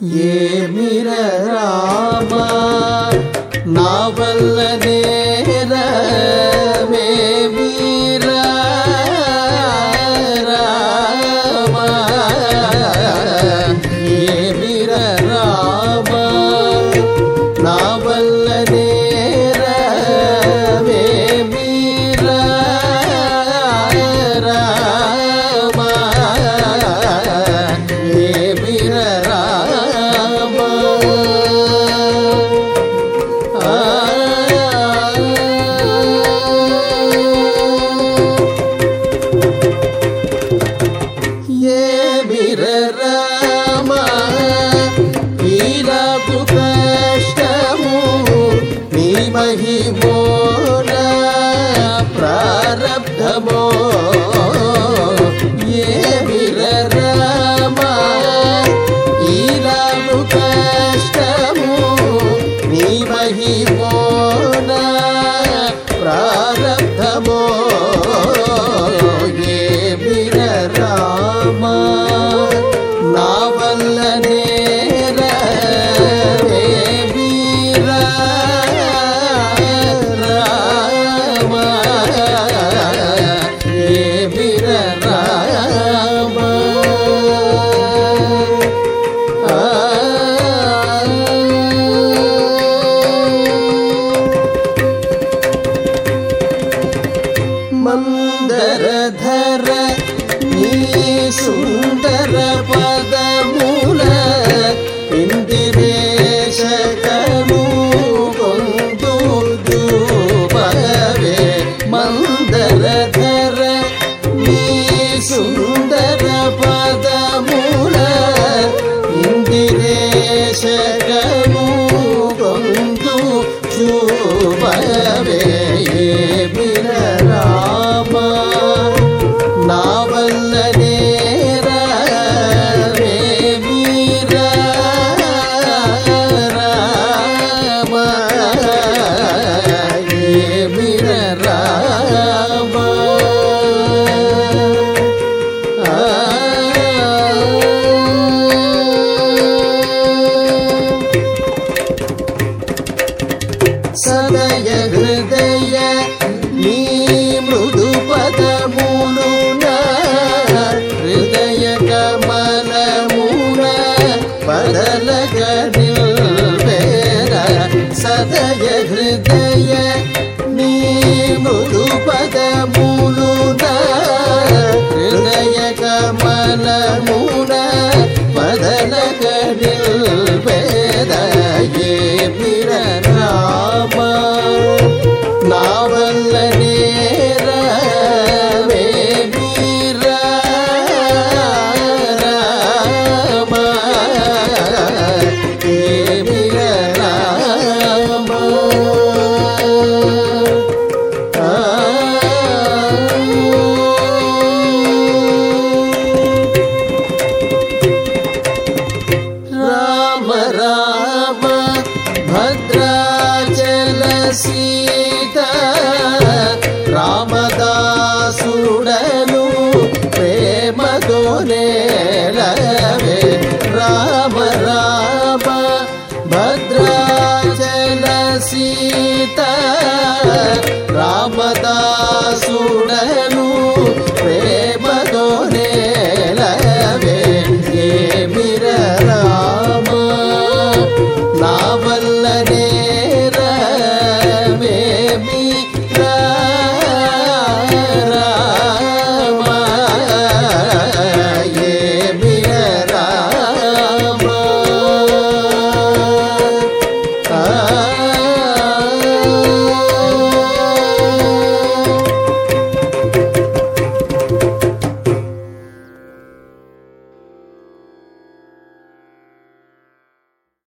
ஏ மிர ராமா நாவல்ல রহিব ஹர நீ சுந்தர பதமுல இந்திரேஷ கனு கொந்து பகவே மந்தர தர நீ சுந்தர பதமுல இந்திரேஷ கனு பகவே హృదయ హృదయ నీ మృదు పదములున హృదయ కమలమున పదలగ भद्राचल सीता रामदसुडलु राम राम भद्राचल सीता